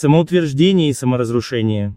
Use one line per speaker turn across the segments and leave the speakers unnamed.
Самоутверждение и саморазрушение.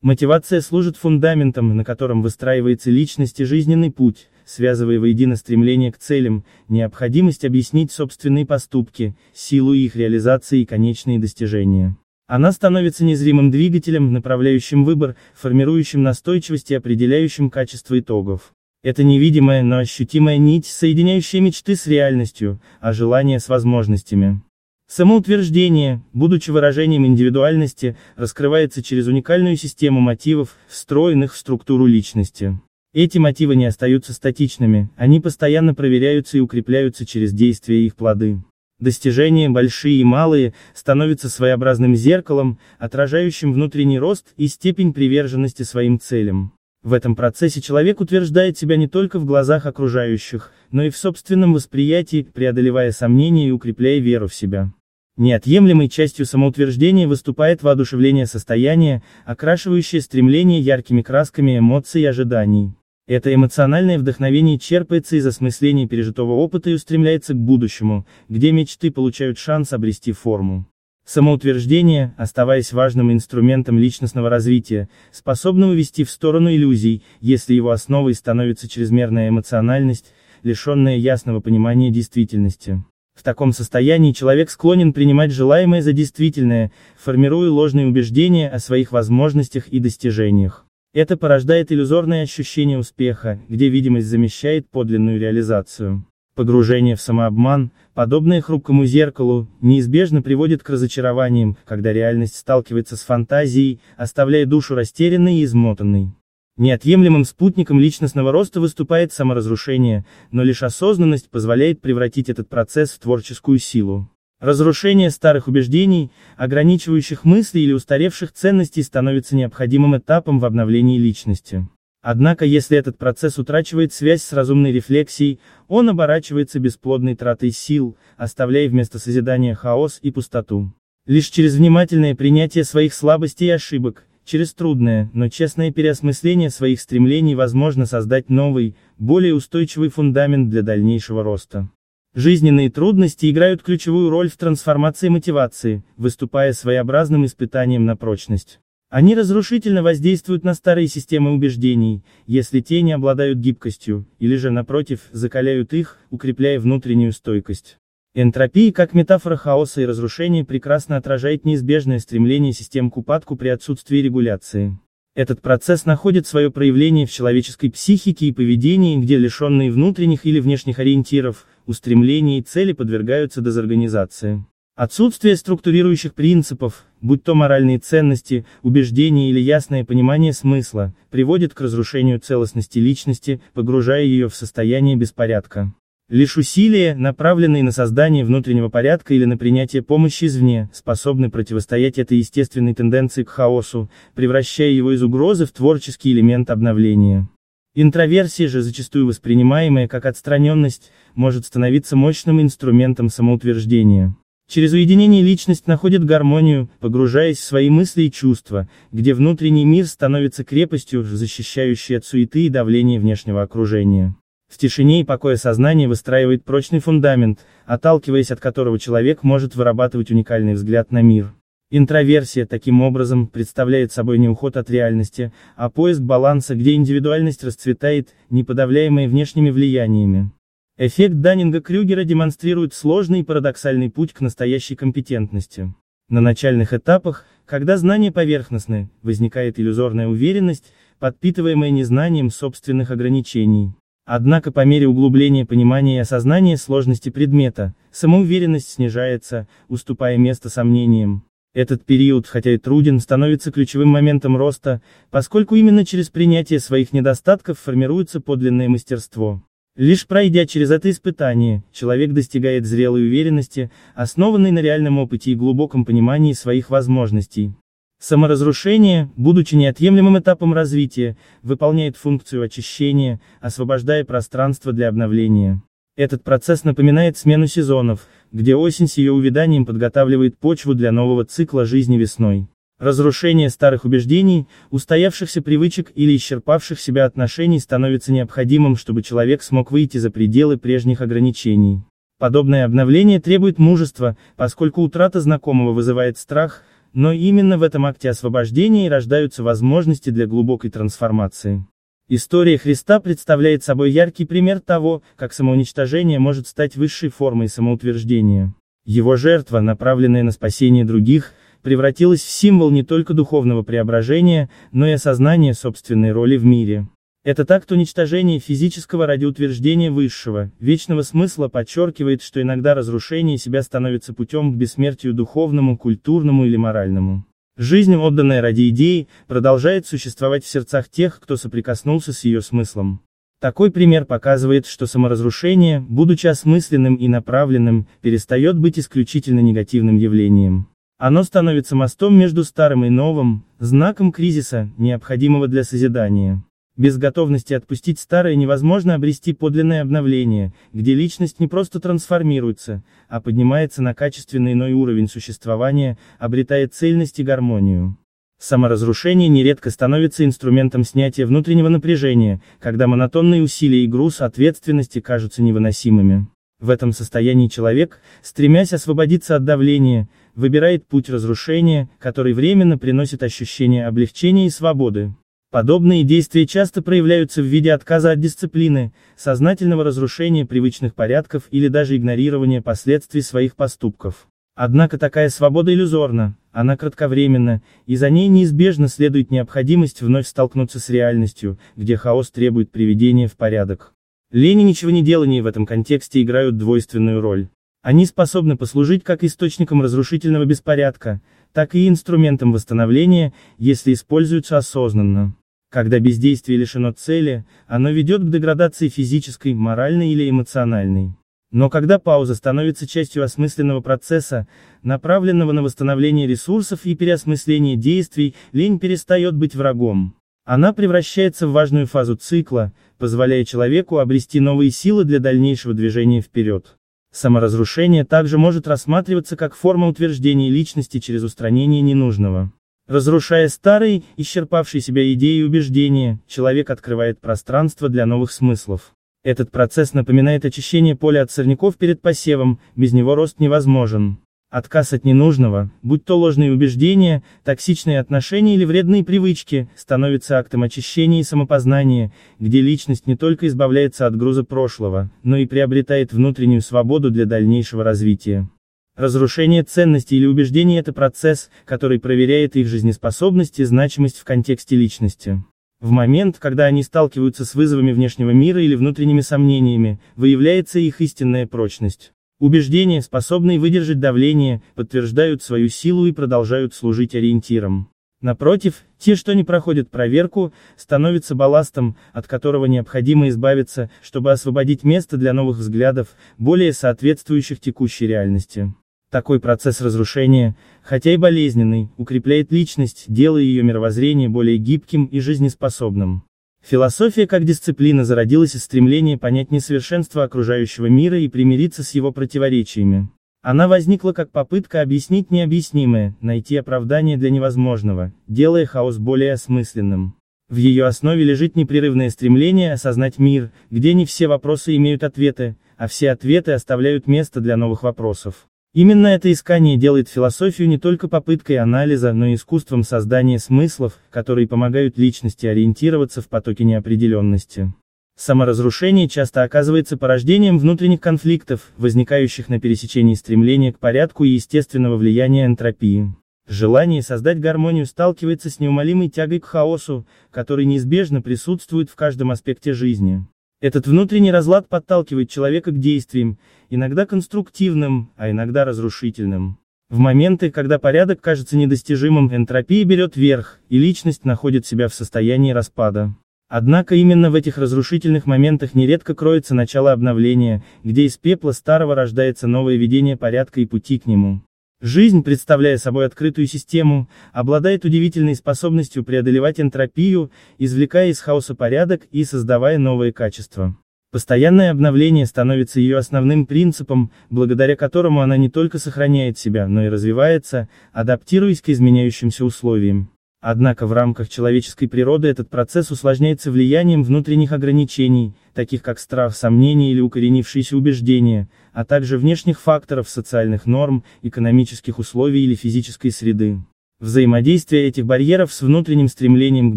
Мотивация служит фундаментом, на котором выстраивается личность и жизненный путь, связывая воедино стремление к целям, необходимость объяснить собственные поступки, силу их реализации и конечные достижения. Она становится незримым двигателем, направляющим выбор, формирующим настойчивость и определяющим качество итогов. Это невидимая, но ощутимая нить, соединяющая мечты с реальностью, а желания с возможностями. Самоутверждение, будучи выражением индивидуальности, раскрывается через уникальную систему мотивов, встроенных в структуру личности. Эти мотивы не остаются статичными, они постоянно проверяются и укрепляются через действия их плоды. Достижения, большие и малые, становятся своеобразным зеркалом, отражающим внутренний рост и степень приверженности своим целям. В этом процессе человек утверждает себя не только в глазах окружающих, но и в собственном восприятии, преодолевая сомнения и укрепляя веру в себя. Неотъемлемой частью самоутверждения выступает воодушевление состояния, окрашивающее стремление яркими красками эмоций и ожиданий. Это эмоциональное вдохновение черпается из осмысления пережитого опыта и устремляется к будущему, где мечты получают шанс обрести форму. Самоутверждение, оставаясь важным инструментом личностного развития, способно увести в сторону иллюзий, если его основой становится чрезмерная эмоциональность, лишенная ясного понимания действительности. В таком состоянии человек склонен принимать желаемое за действительное, формируя ложные убеждения о своих возможностях и достижениях. Это порождает иллюзорное ощущение успеха, где видимость замещает подлинную реализацию. Погружение в самообман, подобное хрупкому зеркалу, неизбежно приводит к разочарованиям, когда реальность сталкивается с фантазией, оставляя душу растерянной и измотанной. Неотъемлемым спутником личностного роста выступает саморазрушение, но лишь осознанность позволяет превратить этот процесс в творческую силу. Разрушение старых убеждений, ограничивающих мысли или устаревших ценностей становится необходимым этапом в обновлении личности. Однако если этот процесс утрачивает связь с разумной рефлексией, он оборачивается бесплодной тратой сил, оставляя вместо созидания хаос и пустоту. Лишь через внимательное принятие своих слабостей и ошибок, через трудное, но честное переосмысление своих стремлений возможно создать новый, более устойчивый фундамент для дальнейшего роста. Жизненные трудности играют ключевую роль в трансформации мотивации, выступая своеобразным испытанием на прочность. Они разрушительно воздействуют на старые системы убеждений, если те не обладают гибкостью, или же, напротив, закаляют их, укрепляя внутреннюю стойкость. Энтропия как метафора хаоса и разрушения прекрасно отражает неизбежное стремление систем к упадку при отсутствии регуляции. Этот процесс находит свое проявление в человеческой психике и поведении, где лишенные внутренних или внешних ориентиров, устремлений и цели подвергаются дезорганизации. Отсутствие структурирующих принципов, будь то моральные ценности, убеждения или ясное понимание смысла, приводит к разрушению целостности личности, погружая ее в состояние беспорядка. Лишь усилия, направленные на создание внутреннего порядка или на принятие помощи извне, способны противостоять этой естественной тенденции к хаосу, превращая его из угрозы в творческий элемент обновления. Интроверсия же, зачастую воспринимаемая как отстраненность, может становиться мощным инструментом самоутверждения. Через уединение личность находит гармонию, погружаясь в свои мысли и чувства, где внутренний мир становится крепостью, защищающей от суеты и давления внешнего окружения. В тишине и покое сознание выстраивает прочный фундамент, отталкиваясь от которого человек может вырабатывать уникальный взгляд на мир. Интроверсия, таким образом, представляет собой не уход от реальности, а поиск баланса, где индивидуальность расцветает, не подавляемая внешними влияниями. Эффект Даннинга-Крюгера демонстрирует сложный и парадоксальный путь к настоящей компетентности. На начальных этапах, когда знания поверхностны, возникает иллюзорная уверенность, подпитываемая незнанием собственных ограничений. Однако по мере углубления понимания и осознания сложности предмета, самоуверенность снижается, уступая место сомнениям. Этот период, хотя и труден, становится ключевым моментом роста, поскольку именно через принятие своих недостатков формируется подлинное мастерство. Лишь пройдя через это испытание, человек достигает зрелой уверенности, основанной на реальном опыте и глубоком понимании своих возможностей. Саморазрушение, будучи неотъемлемым этапом развития, выполняет функцию очищения, освобождая пространство для обновления. Этот процесс напоминает смену сезонов, где осень с ее увяданием подготавливает почву для нового цикла жизни весной. Разрушение старых убеждений, устоявшихся привычек или исчерпавших себя отношений становится необходимым, чтобы человек смог выйти за пределы прежних ограничений. Подобное обновление требует мужества, поскольку утрата знакомого вызывает страх, Но именно в этом акте освобождения и рождаются возможности для глубокой трансформации. История Христа представляет собой яркий пример того, как самоуничтожение может стать высшей формой самоутверждения. Его жертва, направленная на спасение других, превратилась в символ не только духовного преображения, но и осознания собственной роли в мире. Этот акт уничтожения физического ради утверждения высшего, вечного смысла подчеркивает, что иногда разрушение себя становится путем к бессмертию духовному, культурному или моральному. Жизнь, отданная ради идеи, продолжает существовать в сердцах тех, кто соприкоснулся с ее смыслом. Такой пример показывает, что саморазрушение, будучи осмысленным и направленным, перестает быть исключительно негативным явлением. Оно становится мостом между старым и новым, знаком кризиса, необходимого для созидания. Без готовности отпустить старое невозможно обрести подлинное обновление, где личность не просто трансформируется, а поднимается на качественно иной уровень существования, обретая цельность и гармонию. Саморазрушение нередко становится инструментом снятия внутреннего напряжения, когда монотонные усилия и груз ответственности кажутся невыносимыми. В этом состоянии человек, стремясь освободиться от давления, выбирает путь разрушения, который временно приносит ощущение облегчения и свободы. Подобные действия часто проявляются в виде отказа от дисциплины, сознательного разрушения привычных порядков или даже игнорирования последствий своих поступков. Однако такая свобода иллюзорна, она кратковременна, и за ней неизбежно следует необходимость вновь столкнуться с реальностью, где хаос требует приведения в порядок. Лень и ничего не делание в этом контексте играют двойственную роль. Они способны послужить как источником разрушительного беспорядка, так и инструментом восстановления, если используются осознанно. Когда бездействие лишено цели, оно ведет к деградации физической, моральной или эмоциональной. Но когда пауза становится частью осмысленного процесса, направленного на восстановление ресурсов и переосмысление действий, лень перестает быть врагом. Она превращается в важную фазу цикла, позволяя человеку обрести новые силы для дальнейшего движения вперед. Саморазрушение также может рассматриваться как форма утверждения личности через устранение ненужного. Разрушая старые, исчерпавшие себя идеи и убеждения, человек открывает пространство для новых смыслов. Этот процесс напоминает очищение поля от сорняков перед посевом, без него рост невозможен. Отказ от ненужного, будь то ложные убеждения, токсичные отношения или вредные привычки, становится актом очищения и самопознания, где личность не только избавляется от груза прошлого, но и приобретает внутреннюю свободу для дальнейшего развития. Разрушение ценностей или убеждений – это процесс, который проверяет их жизнеспособность и значимость в контексте личности. В момент, когда они сталкиваются с вызовами внешнего мира или внутренними сомнениями, выявляется их истинная прочность. Убеждения, способные выдержать давление, подтверждают свою силу и продолжают служить ориентиром. Напротив, те, что не проходят проверку, становятся балластом, от которого необходимо избавиться, чтобы освободить место для новых взглядов, более соответствующих текущей реальности. Такой процесс разрушения, хотя и болезненный, укрепляет личность, делая ее мировоззрение более гибким и жизнеспособным. Философия как дисциплина зародилась из стремления понять несовершенство окружающего мира и примириться с его противоречиями. Она возникла как попытка объяснить необъяснимое, найти оправдание для невозможного, делая хаос более осмысленным. В ее основе лежит непрерывное стремление осознать мир, где не все вопросы имеют ответы, а все ответы оставляют место для новых вопросов. Именно это искание делает философию не только попыткой анализа, но и искусством создания смыслов, которые помогают личности ориентироваться в потоке неопределенности. Саморазрушение часто оказывается порождением внутренних конфликтов, возникающих на пересечении стремления к порядку и естественного влияния энтропии. Желание создать гармонию сталкивается с неумолимой тягой к хаосу, который неизбежно присутствует в каждом аспекте жизни. Этот внутренний разлад подталкивает человека к действиям, иногда конструктивным, а иногда разрушительным. В моменты, когда порядок кажется недостижимым, энтропия берет верх, и личность находит себя в состоянии распада. Однако именно в этих разрушительных моментах нередко кроется начало обновления, где из пепла старого рождается новое видение порядка и пути к нему. Жизнь, представляя собой открытую систему, обладает удивительной способностью преодолевать энтропию, извлекая из хаоса порядок и создавая новые качества. Постоянное обновление становится ее основным принципом, благодаря которому она не только сохраняет себя, но и развивается, адаптируясь к изменяющимся условиям. Однако в рамках человеческой природы этот процесс усложняется влиянием внутренних ограничений, таких как страх, сомнения или укоренившиеся убеждения, а также внешних факторов социальных норм, экономических условий или физической среды. Взаимодействие этих барьеров с внутренним стремлением к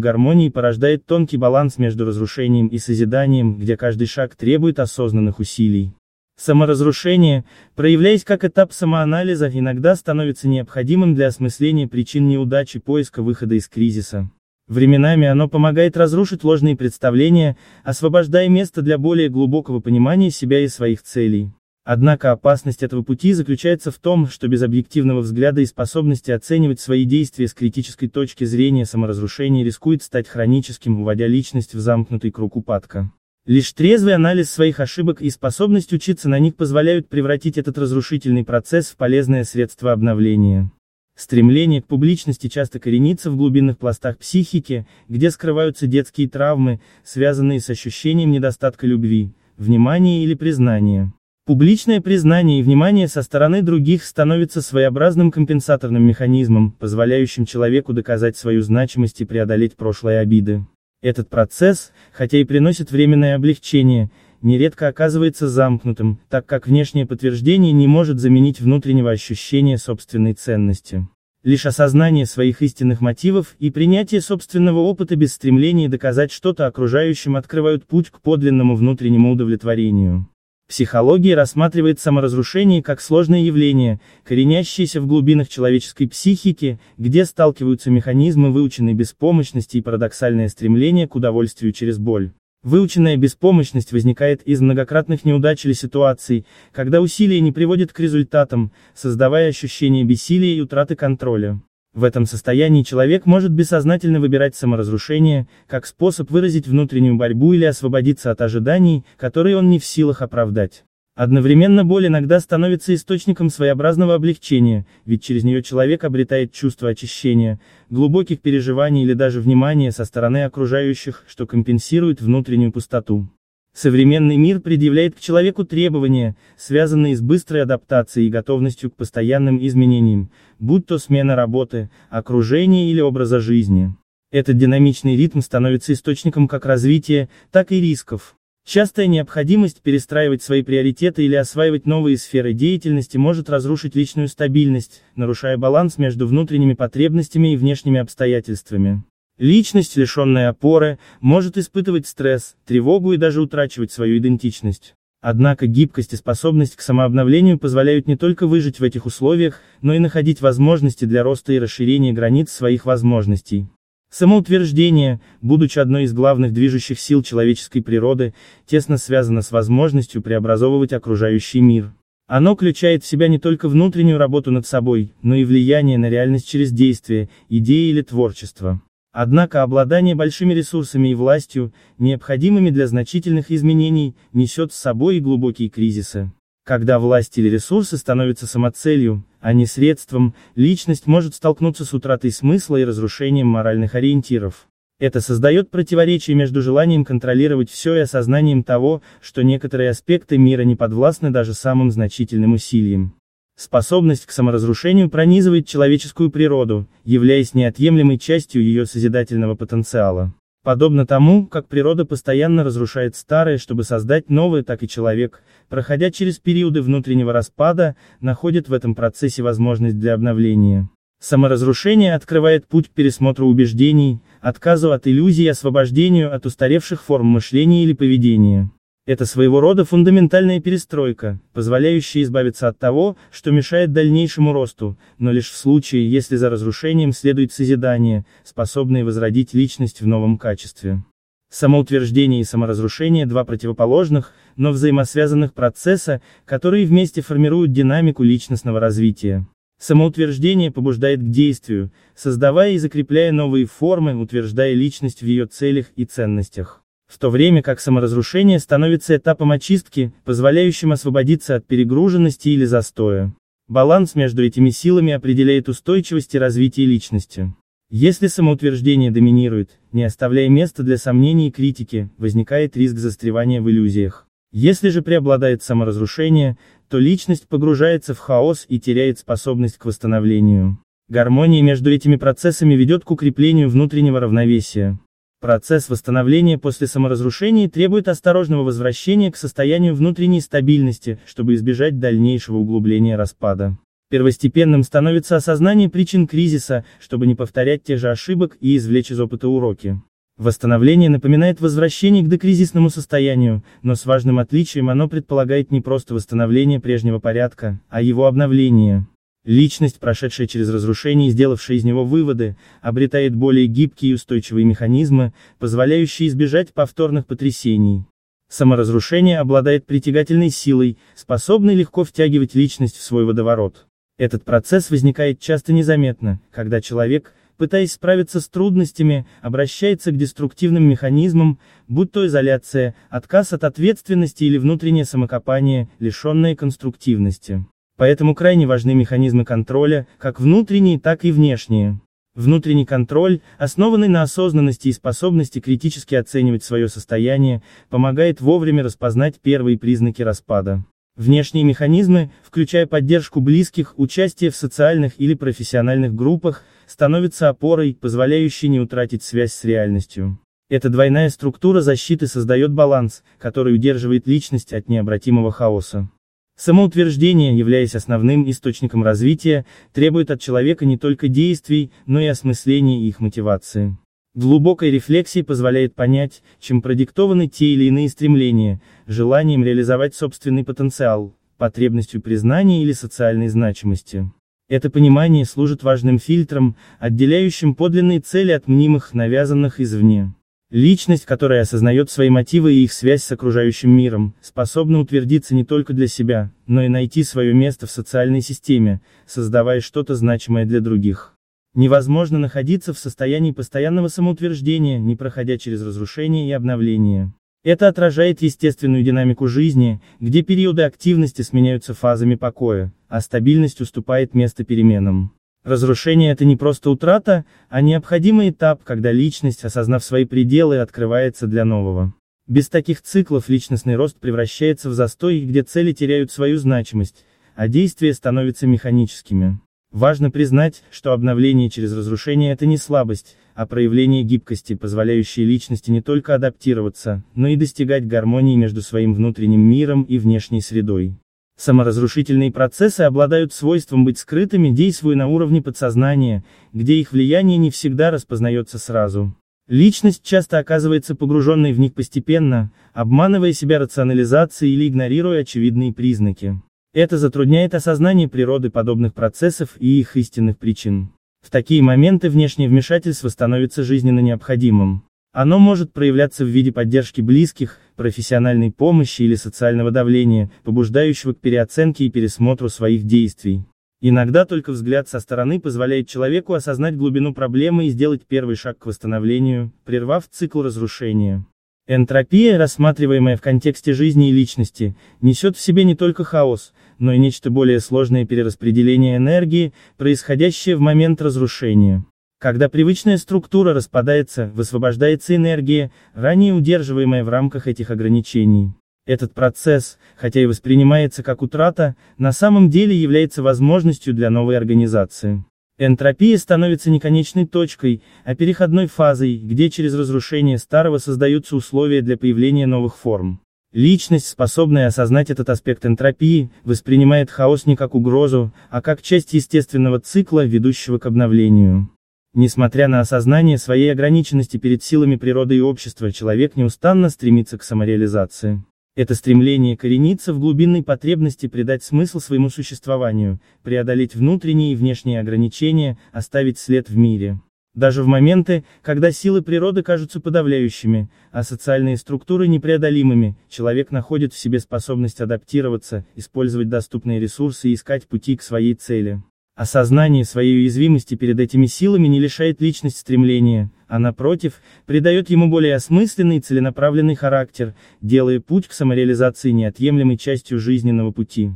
гармонии порождает тонкий баланс между разрушением и созиданием, где каждый шаг требует осознанных усилий. Саморазрушение, проявляясь как этап самоанализа, иногда становится необходимым для осмысления причин неудачи поиска выхода из кризиса. Временами оно помогает разрушить ложные представления, освобождая место для более глубокого понимания себя и своих целей. Однако опасность этого пути заключается в том, что без объективного взгляда и способности оценивать свои действия с критической точки зрения саморазрушение рискует стать хроническим, уводя личность в замкнутый круг упадка. Лишь трезвый анализ своих ошибок и способность учиться на них позволяют превратить этот разрушительный процесс в полезное средство обновления. Стремление к публичности часто коренится в глубинных пластах психики, где скрываются детские травмы, связанные с ощущением недостатка любви, внимания или признания. Публичное признание и внимание со стороны других становится своеобразным компенсаторным механизмом, позволяющим человеку доказать свою значимость и преодолеть прошлые обиды. Этот процесс, хотя и приносит временное облегчение, нередко оказывается замкнутым, так как внешнее подтверждение не может заменить внутреннего ощущения собственной ценности. Лишь осознание своих истинных мотивов и принятие собственного опыта без стремления доказать что-то окружающим открывают путь к подлинному внутреннему удовлетворению. Психология рассматривает саморазрушение как сложное явление, коренящееся в глубинах человеческой психики, где сталкиваются механизмы выученной беспомощности и парадоксальное стремление к удовольствию через боль. Выученная беспомощность возникает из многократных неудач или ситуаций, когда усилия не приводят к результатам, создавая ощущение бессилия и утраты контроля. В этом состоянии человек может бессознательно выбирать саморазрушение, как способ выразить внутреннюю борьбу или освободиться от ожиданий, которые он не в силах оправдать. Одновременно боль иногда становится источником своеобразного облегчения, ведь через нее человек обретает чувство очищения, глубоких переживаний или даже внимания со стороны окружающих, что компенсирует внутреннюю пустоту. Современный мир предъявляет к человеку требования, связанные с быстрой адаптацией и готовностью к постоянным изменениям, будь то смена работы, окружения или образа жизни. Этот динамичный ритм становится источником как развития, так и рисков. Частая необходимость перестраивать свои приоритеты или осваивать новые сферы деятельности может разрушить личную стабильность, нарушая баланс между внутренними потребностями и внешними обстоятельствами. Личность, лишенная опоры, может испытывать стресс, тревогу и даже утрачивать свою идентичность. Однако гибкость и способность к самообновлению позволяют не только выжить в этих условиях, но и находить возможности для роста и расширения границ своих возможностей. Самоутверждение, будучи одной из главных движущих сил человеческой природы, тесно связано с возможностью преобразовывать окружающий мир. Оно включает в себя не только внутреннюю работу над собой, но и влияние на реальность через действие, идеи или творчество. Однако обладание большими ресурсами и властью, необходимыми для значительных изменений, несет с собой и глубокие кризисы. Когда власть или ресурсы становятся самоцелью, а не средством, личность может столкнуться с утратой смысла и разрушением моральных ориентиров. Это создает противоречие между желанием контролировать все и осознанием того, что некоторые аспекты мира не подвластны даже самым значительным усилиям. Способность к саморазрушению пронизывает человеческую природу, являясь неотъемлемой частью ее созидательного потенциала. Подобно тому, как природа постоянно разрушает старое, чтобы создать новое, так и человек, проходя через периоды внутреннего распада, находит в этом процессе возможность для обновления. Саморазрушение открывает путь к пересмотру убеждений, отказу от иллюзий и освобождению от устаревших форм мышления или поведения. Это своего рода фундаментальная перестройка, позволяющая избавиться от того, что мешает дальнейшему росту, но лишь в случае, если за разрушением следует созидание, способное возродить личность в новом качестве. Самоутверждение и саморазрушение – два противоположных, но взаимосвязанных процесса, которые вместе формируют динамику личностного развития. Самоутверждение побуждает к действию, создавая и закрепляя новые формы, утверждая личность в ее целях и ценностях в то время как саморазрушение становится этапом очистки, позволяющим освободиться от перегруженности или застоя. Баланс между этими силами определяет устойчивость и развитие личности. Если самоутверждение доминирует, не оставляя места для сомнений и критики, возникает риск застревания в иллюзиях. Если же преобладает саморазрушение, то личность погружается в хаос и теряет способность к восстановлению. Гармония между этими процессами ведет к укреплению внутреннего равновесия. Процесс восстановления после саморазрушения требует осторожного возвращения к состоянию внутренней стабильности, чтобы избежать дальнейшего углубления распада. Первостепенным становится осознание причин кризиса, чтобы не повторять тех же ошибок и извлечь из опыта уроки. Восстановление напоминает возвращение к докризисному состоянию, но с важным отличием оно предполагает не просто восстановление прежнего порядка, а его обновление. Личность, прошедшая через разрушение и сделавшая из него выводы, обретает более гибкие и устойчивые механизмы, позволяющие избежать повторных потрясений. Саморазрушение обладает притягательной силой, способной легко втягивать личность в свой водоворот. Этот процесс возникает часто незаметно, когда человек, пытаясь справиться с трудностями, обращается к деструктивным механизмам, будь то изоляция, отказ от ответственности или внутреннее самокопание, лишенное конструктивности. Поэтому крайне важны механизмы контроля, как внутренние, так и внешние. Внутренний контроль, основанный на осознанности и способности критически оценивать свое состояние, помогает вовремя распознать первые признаки распада. Внешние механизмы, включая поддержку близких, участие в социальных или профессиональных группах, становятся опорой, позволяющей не утратить связь с реальностью. Эта двойная структура защиты создает баланс, который удерживает личность от необратимого хаоса. Самоутверждение, являясь основным источником развития, требует от человека не только действий, но и осмысления их мотивации. Глубокая рефлексия позволяет понять, чем продиктованы те или иные стремления, желанием реализовать собственный потенциал, потребностью признания или социальной значимости. Это понимание служит важным фильтром, отделяющим подлинные цели от мнимых, навязанных извне. Личность, которая осознает свои мотивы и их связь с окружающим миром, способна утвердиться не только для себя, но и найти свое место в социальной системе, создавая что-то значимое для других. Невозможно находиться в состоянии постоянного самоутверждения, не проходя через разрушение и обновление. Это отражает естественную динамику жизни, где периоды активности сменяются фазами покоя, а стабильность уступает место переменам. Разрушение – это не просто утрата, а необходимый этап, когда личность, осознав свои пределы, открывается для нового. Без таких циклов личностный рост превращается в застой, где цели теряют свою значимость, а действия становятся механическими. Важно признать, что обновление через разрушение – это не слабость, а проявление гибкости, позволяющей личности не только адаптироваться, но и достигать гармонии между своим внутренним миром и внешней средой. Саморазрушительные процессы обладают свойством быть скрытыми, действуя на уровне подсознания, где их влияние не всегда распознается сразу. Личность часто оказывается погруженной в них постепенно, обманывая себя рационализацией или игнорируя очевидные признаки. Это затрудняет осознание природы подобных процессов и их истинных причин. В такие моменты внешнее вмешательство становится жизненно необходимым. Оно может проявляться в виде поддержки близких, профессиональной помощи или социального давления, побуждающего к переоценке и пересмотру своих действий. Иногда только взгляд со стороны позволяет человеку осознать глубину проблемы и сделать первый шаг к восстановлению, прервав цикл разрушения. Энтропия, рассматриваемая в контексте жизни и личности, несет в себе не только хаос, но и нечто более сложное перераспределение энергии, происходящее в момент разрушения. Когда привычная структура распадается, высвобождается энергия, ранее удерживаемая в рамках этих ограничений. Этот процесс, хотя и воспринимается как утрата, на самом деле является возможностью для новой организации. Энтропия становится не конечной точкой, а переходной фазой, где через разрушение старого создаются условия для появления новых форм. Личность, способная осознать этот аспект энтропии, воспринимает хаос не как угрозу, а как часть естественного цикла, ведущего к обновлению. Несмотря на осознание своей ограниченности перед силами природы и общества, человек неустанно стремится к самореализации. Это стремление коренится в глубинной потребности придать смысл своему существованию, преодолеть внутренние и внешние ограничения, оставить след в мире. Даже в моменты, когда силы природы кажутся подавляющими, а социальные структуры непреодолимыми, человек находит в себе способность адаптироваться, использовать доступные ресурсы и искать пути к своей цели. Осознание своей уязвимости перед этими силами не лишает личность стремления, а напротив, придает ему более осмысленный и целенаправленный характер, делая путь к самореализации неотъемлемой частью жизненного пути.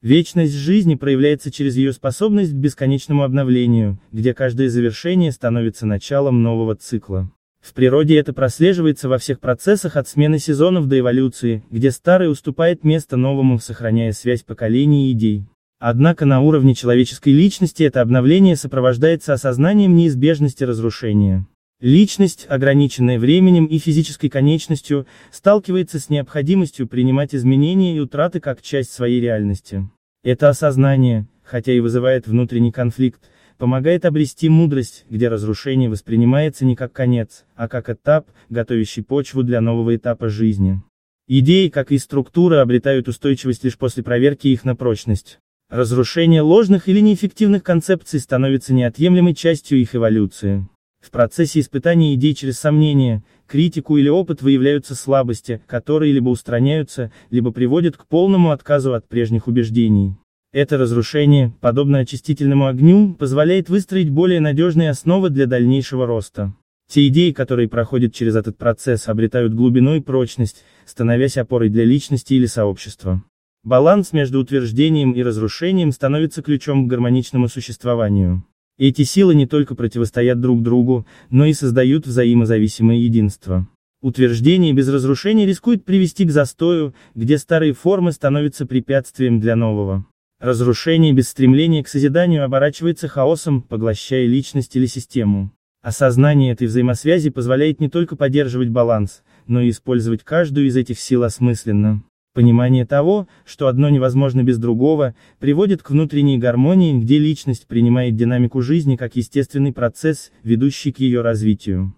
Вечность жизни проявляется через ее способность к бесконечному обновлению, где каждое завершение становится началом нового цикла. В природе это прослеживается во всех процессах от смены сезонов до эволюции, где старый уступает место новому, сохраняя связь поколений и идей. Однако на уровне человеческой личности это обновление сопровождается осознанием неизбежности разрушения. Личность, ограниченная временем и физической конечностью, сталкивается с необходимостью принимать изменения и утраты как часть своей реальности. Это осознание, хотя и вызывает внутренний конфликт, помогает обрести мудрость, где разрушение воспринимается не как конец, а как этап, готовящий почву для нового этапа жизни. Идеи, как и структура, обретают устойчивость лишь после проверки их на прочность. Разрушение ложных или неэффективных концепций становится неотъемлемой частью их эволюции. В процессе испытания идей через сомнения, критику или опыт выявляются слабости, которые либо устраняются, либо приводят к полному отказу от прежних убеждений. Это разрушение, подобно очистительному огню, позволяет выстроить более надежные основы для дальнейшего роста. Те идеи, которые проходят через этот процесс, обретают глубину и прочность, становясь опорой для личности или сообщества. Баланс между утверждением и разрушением становится ключом к гармоничному существованию. Эти силы не только противостоят друг другу, но и создают взаимозависимое единство. Утверждение без разрушения рискует привести к застою, где старые формы становятся препятствием для нового. Разрушение без стремления к созиданию оборачивается хаосом, поглощая личность или систему. Осознание этой взаимосвязи позволяет не только поддерживать баланс, но и использовать каждую из этих сил осмысленно. Понимание того, что одно невозможно без другого, приводит к внутренней гармонии, где личность принимает динамику жизни как естественный процесс, ведущий к ее развитию.